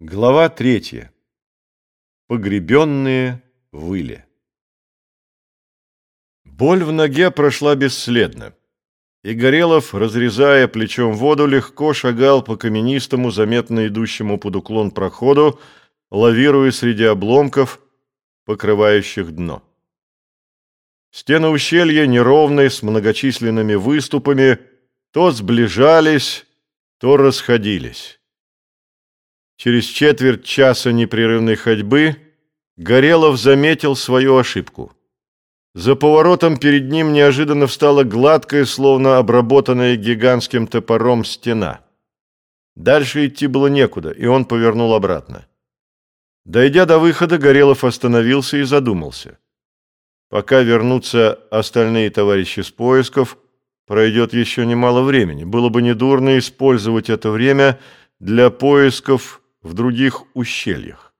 Глава третья. Погребенные в иле. Боль в ноге прошла бесследно, и Горелов, разрезая плечом воду, легко шагал по каменистому, заметно идущему под уклон проходу, лавируя среди обломков, покрывающих дно. Стены ущелья неровные, с многочисленными выступами, то сближались, то расходились. Через четверть часа непрерывной ходьбы Горелов заметил свою ошибку. За поворотом перед ним неожиданно встала гладкая, словно обработанная гигантским топором стена. Дальше идти было некуда, и он повернул обратно. Дойдя до выхода, Горелов остановился и задумался. Пока вернутся остальные товарищи с поисков, пройдет еще немало времени. Было бы недурно использовать это время для поисков в других ущельях.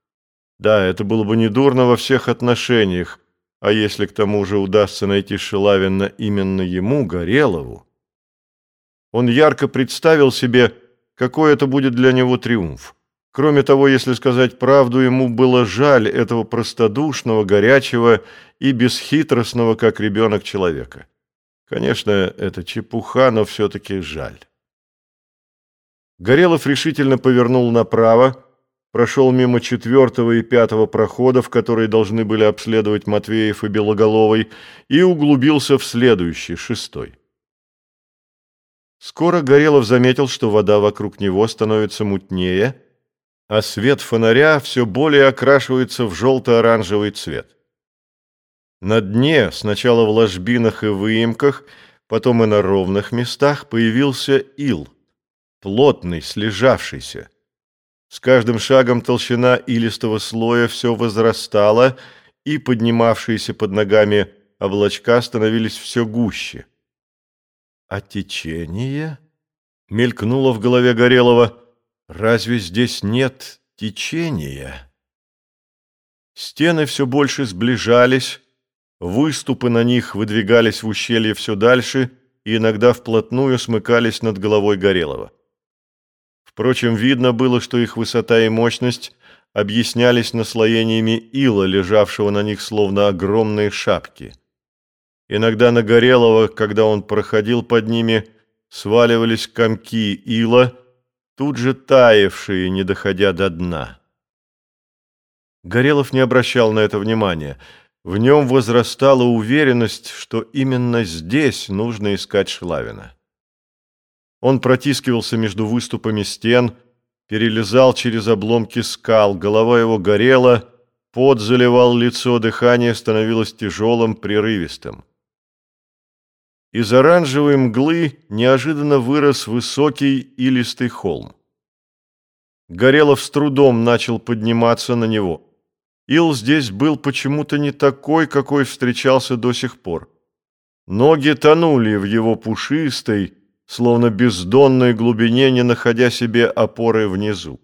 Да, это было бы недурно во всех отношениях, а если к тому же удастся найти Шилавина именно ему, Горелову, он ярко представил себе, какой это будет для него триумф. Кроме того, если сказать правду, ему было жаль этого простодушного, горячего и бесхитростного, как ребенок, человека. Конечно, это чепуха, но все-таки жаль. Горелов решительно повернул направо, прошел мимо четвертого и пятого проходов, которые должны были обследовать Матвеев и Белоголовый, и углубился в следующий, шестой. Скоро Горелов заметил, что вода вокруг него становится мутнее, а свет фонаря все более окрашивается в желто-оранжевый цвет. На дне, сначала в ложбинах и выемках, потом и на ровных местах, появился ил – плотный, слежавшийся. С каждым шагом толщина илистого слоя все возрастала, и поднимавшиеся под ногами облачка становились все гуще. «А течение?» — мелькнуло в голове Горелого. «Разве здесь нет течения?» Стены все больше сближались, выступы на них выдвигались в ущелье все дальше и иногда вплотную смыкались над головой Горелого. Впрочем, видно было, что их высота и мощность объяснялись наслоениями ила, лежавшего на них словно огромные шапки. Иногда на Горелого, когда он проходил под ними, сваливались комки ила, тут же таявшие, не доходя до дна. Горелов не обращал на это внимания. В нем возрастала уверенность, что именно здесь нужно искать Шлавина. Он протискивался между выступами стен, перелезал через обломки скал, голова его горела, пот заливал лицо, дыхание становилось тяжелым, прерывистым. Из оранжевой мглы неожиданно вырос высокий илистый холм. Горелов с трудом начал подниматься на него. Ил здесь был почему-то не такой, какой встречался до сих пор. Ноги тонули в его пушистой, словно бездонной глубине, не находя себе опоры внизу.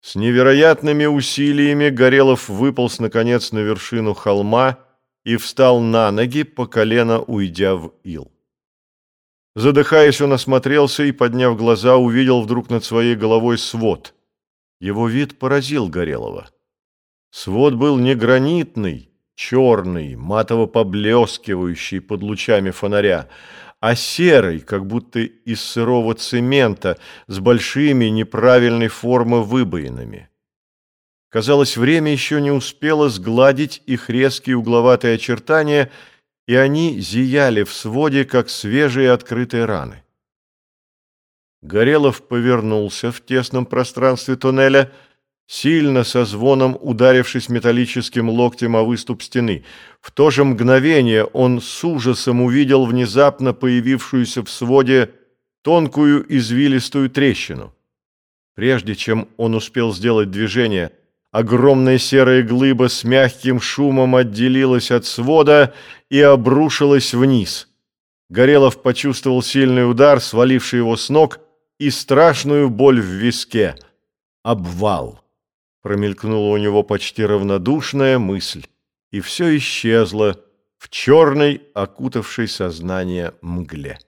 С невероятными усилиями Горелов выполз, наконец, на вершину холма и встал на ноги, по колено уйдя в ил. Задыхаясь, он осмотрелся и, подняв глаза, увидел вдруг над своей головой свод. Его вид поразил Горелова. Свод был не гранитный, черный, матово поблескивающий под лучами фонаря, а серый, как будто из сырого цемента, с большими неправильной формы выбоинами. Казалось, время еще не успело сгладить их резкие угловатые очертания, и они зияли в своде, как свежие открытые раны. Горелов повернулся в тесном пространстве туннеля, сильно со звоном ударившись металлическим локтем о выступ стены. В то же мгновение он с ужасом увидел внезапно появившуюся в своде тонкую извилистую трещину. Прежде чем он успел сделать движение, огромная серая глыба с мягким шумом отделилась от свода и обрушилась вниз. Горелов почувствовал сильный удар, сваливший его с ног, и страшную боль в виске. Обвал. Промелькнула у него почти равнодушная мысль, и все исчезло в черной, окутавшей сознание мгле.